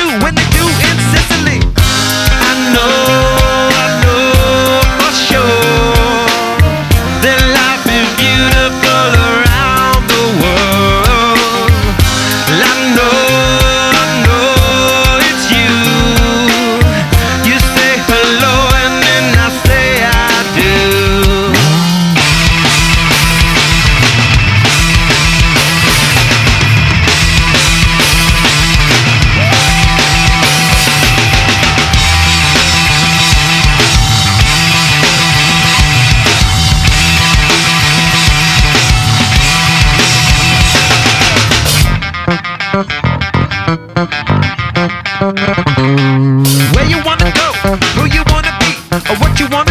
do when they do. Where you wanna go, who you wanna be, or what you wanna